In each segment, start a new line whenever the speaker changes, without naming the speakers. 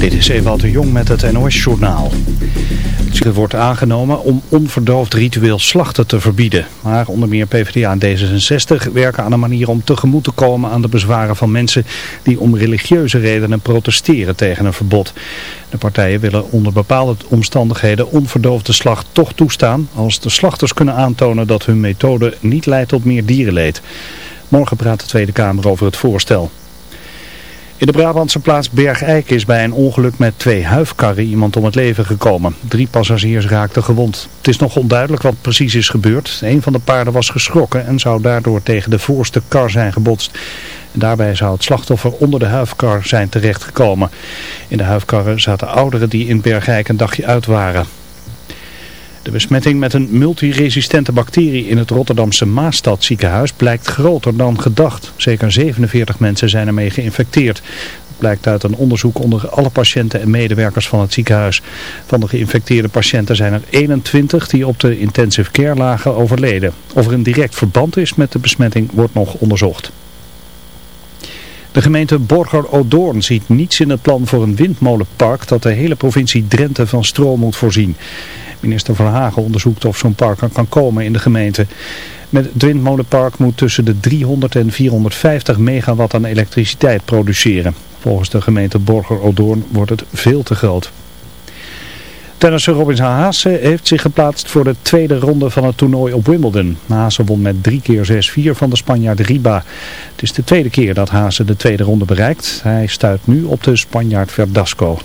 Dit is Ewald de Jong met het NOS-journaal. Het wordt aangenomen om onverdoofd ritueel slachten te verbieden. Maar onder meer PvdA en D66 werken aan een manier om tegemoet te komen aan de bezwaren van mensen die om religieuze redenen protesteren tegen een verbod. De partijen willen onder bepaalde omstandigheden onverdoofde slacht toch toestaan als de slachters kunnen aantonen dat hun methode niet leidt tot meer dierenleed. Morgen praat de Tweede Kamer over het voorstel. In de Brabantse plaats Bergijk is bij een ongeluk met twee huifkarren iemand om het leven gekomen. Drie passagiers raakten gewond. Het is nog onduidelijk wat precies is gebeurd. Een van de paarden was geschrokken en zou daardoor tegen de voorste kar zijn gebotst. Daarbij zou het slachtoffer onder de huifkar zijn terechtgekomen. In de huifkarren zaten ouderen die in Bergijk een dagje uit waren. De besmetting met een multiresistente bacterie in het Rotterdamse Maastad ziekenhuis blijkt groter dan gedacht. Zeker 47 mensen zijn ermee geïnfecteerd. Dat blijkt uit een onderzoek onder alle patiënten en medewerkers van het ziekenhuis. Van de geïnfecteerde patiënten zijn er 21 die op de intensive care lagen overleden. Of er een direct verband is met de besmetting wordt nog onderzocht. De gemeente Borger-Odoorn ziet niets in het plan voor een windmolenpark dat de hele provincie Drenthe van stroom moet voorzien. Minister Verhagen onderzoekt of zo'n park kan komen in de gemeente. Met het windmolenpark moet tussen de 300 en 450 megawatt aan elektriciteit produceren. Volgens de gemeente Borger-Odoorn wordt het veel te groot. Tennisser Robin Haase heeft zich geplaatst voor de tweede ronde van het toernooi op Wimbledon. Haase won met 3 keer 6-4 van de Spanjaard Riba. Het is de tweede keer dat Haase de tweede ronde bereikt. Hij stuit nu op de Spanjaard Verdasco.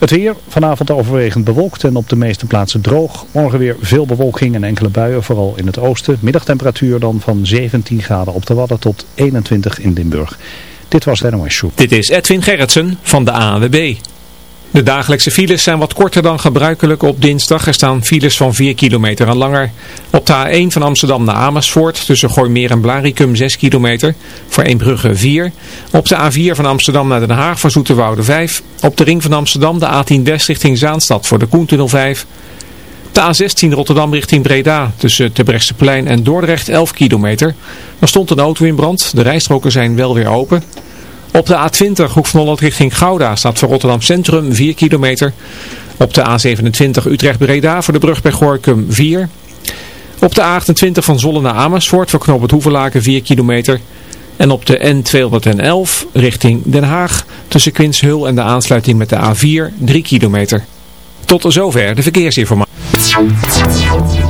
Het weer, vanavond overwegend bewolkt en op de meeste plaatsen droog. Morgen weer veel bewolking en enkele buien, vooral in het oosten. Middagtemperatuur dan van 17 graden op de Wadden tot 21 in Limburg. Dit was de NOS.
Dit is Edwin Gerritsen van de ANWB. De dagelijkse files zijn wat korter dan gebruikelijk op dinsdag. Er staan files van 4 kilometer en langer. Op de A1 van Amsterdam naar Amersfoort tussen Gooimeer en Blaricum 6 kilometer. Voor Eembrugge 4. Op de A4 van Amsterdam naar Den Haag voor Zoeterwoude 5. Op de ring van Amsterdam de A10 West richting Zaanstad voor de Koentunnel 5. De A16 Rotterdam richting Breda tussen Terbrechtseplein en Dordrecht 11 kilometer. Er stond een auto in brand. De rijstroken zijn wel weer open. Op de A20 Hoek van Holland richting Gouda staat voor Rotterdam Centrum 4 kilometer. Op de A27 Utrecht-Breda voor de brug bij Gorkum 4. Op de A28 van Zolle naar Amersfoort voor knoop het Hoevelaken 4 kilometer. En op de N211 richting Den Haag tussen Quinshul en de aansluiting met de A4 3 kilometer. Tot zover de verkeersinformatie.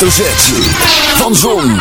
Hoofdletter Z. Van Zon,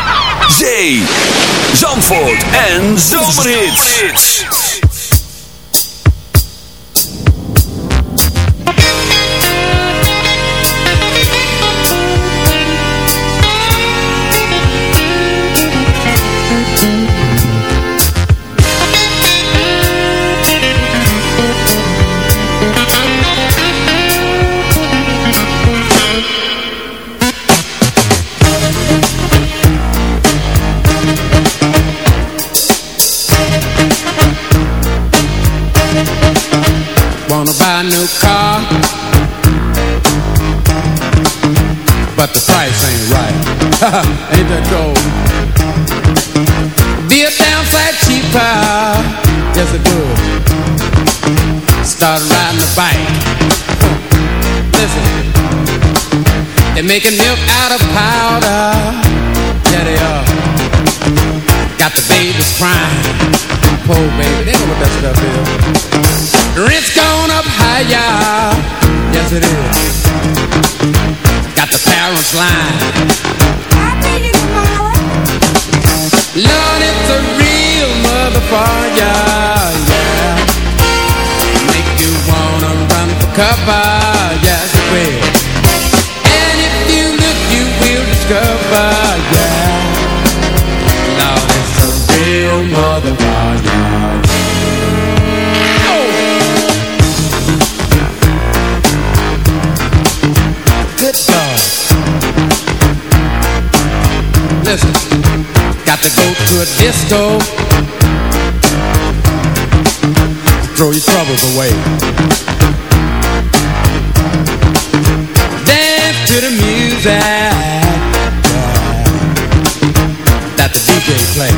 DJ.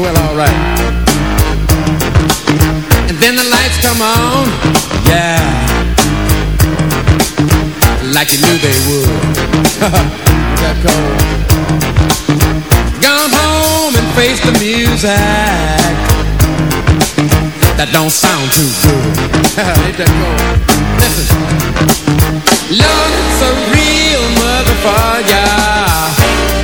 Well, alright. And then the lights come on. Yeah like you knew they would. that cold. Gone home and face the music. That don't sound too good. Ain't that cold? Listen. It's a real motherfucker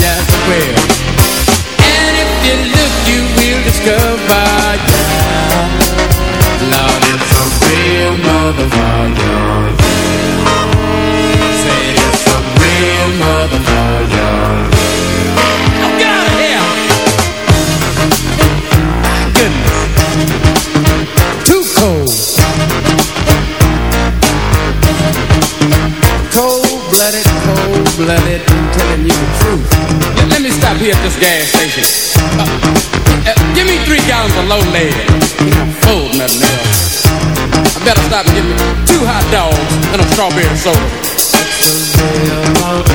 yes we will And if you look you will discover, yeah a real motherfucker gas station. Uh, uh, give me three gallons of low lead. Full, nothing else. I better stop and get me two hot dogs and a strawberry soda. It's a real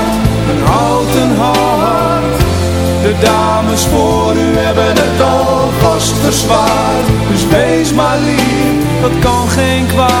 een houten hart. De dames voor u hebben het al vast vast verzwaard. Dus wees maar lief, dat kan geen kwaad.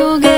ook op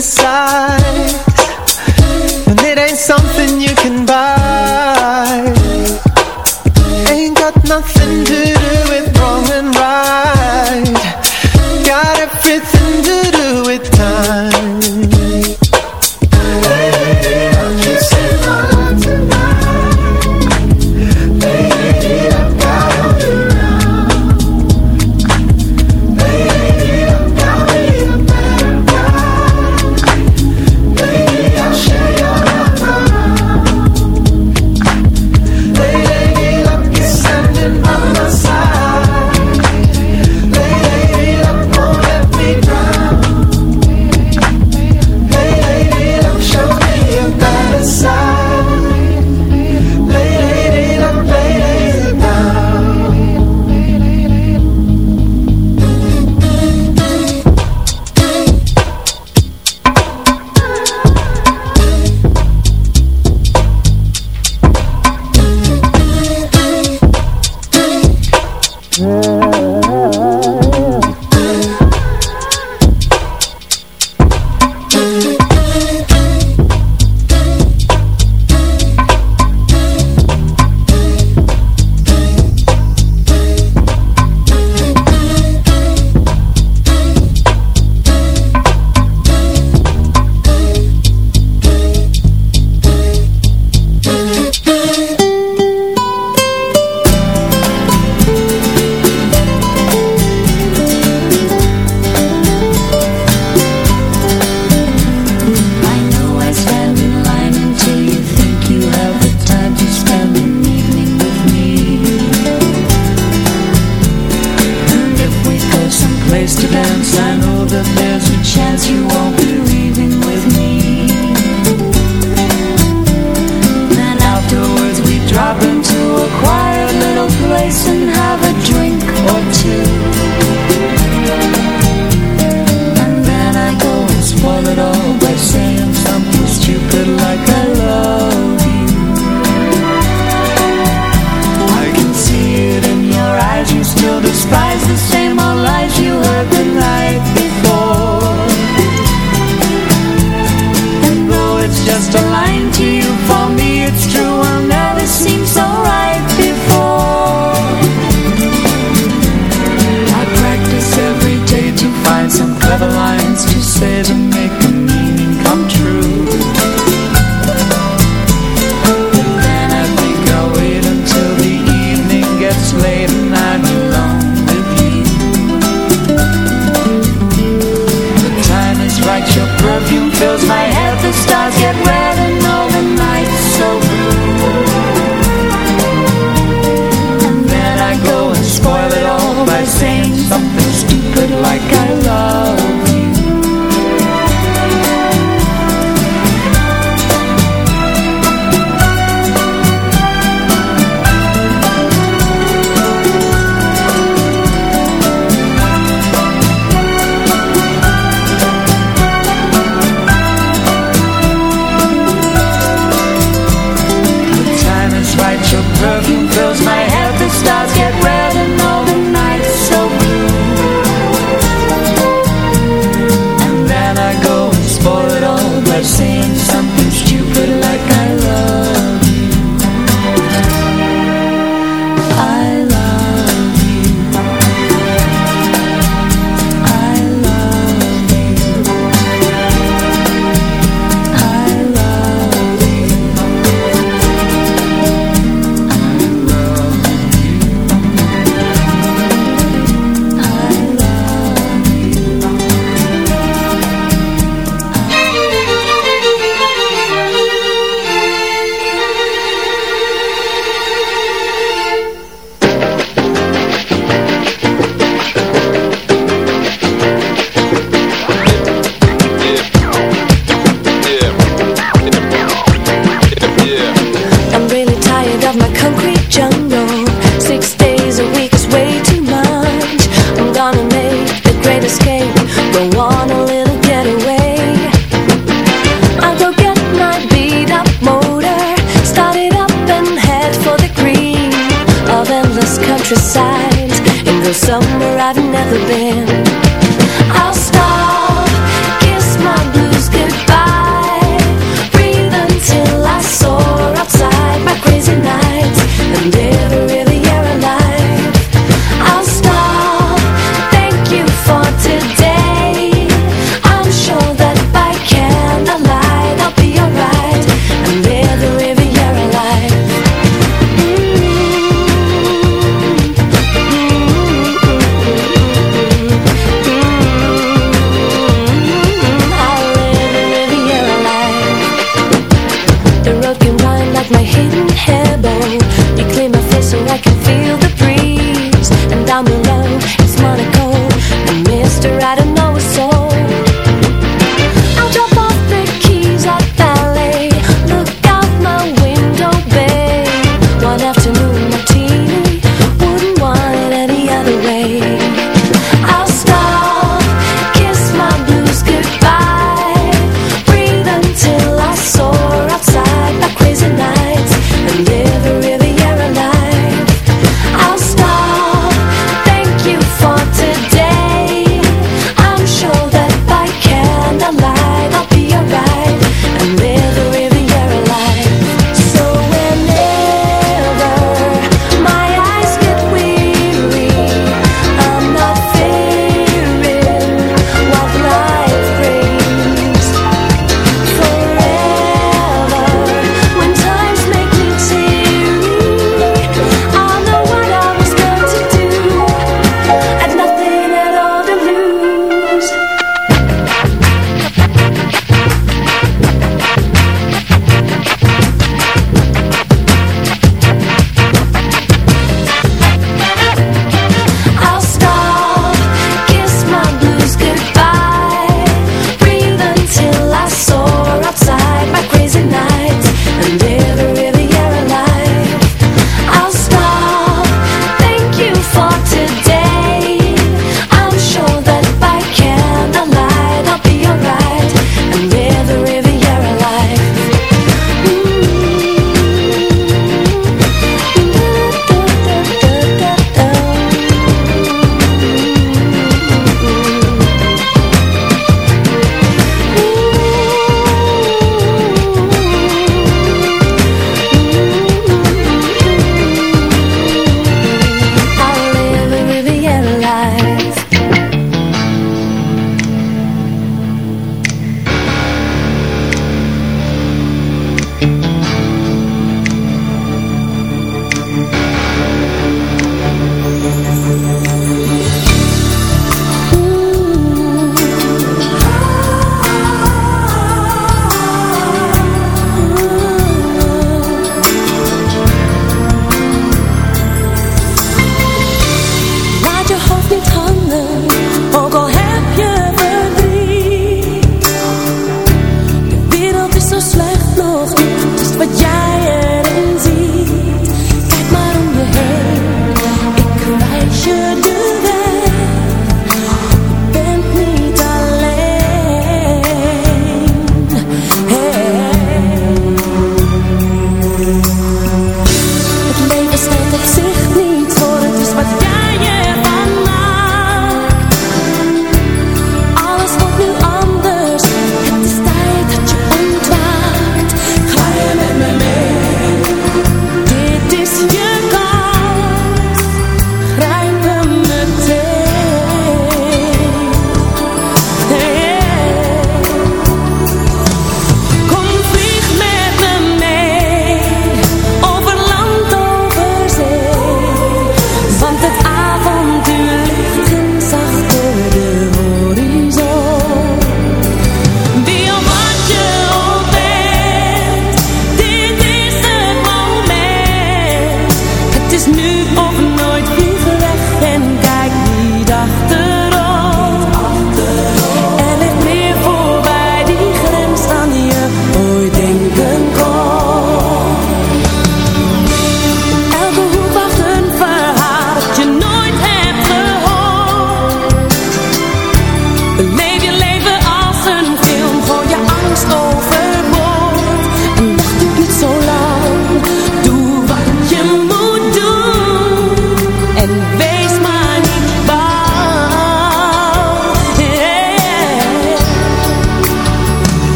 정말